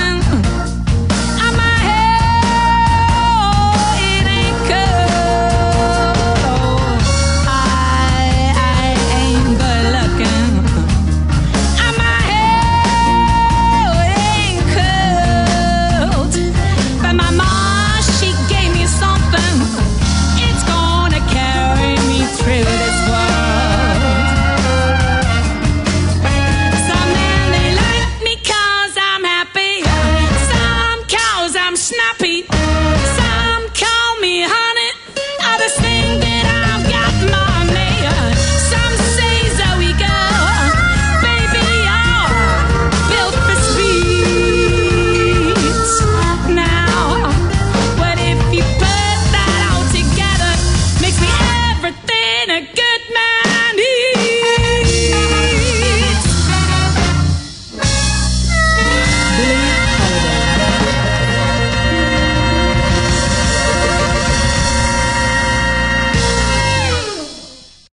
again. in a good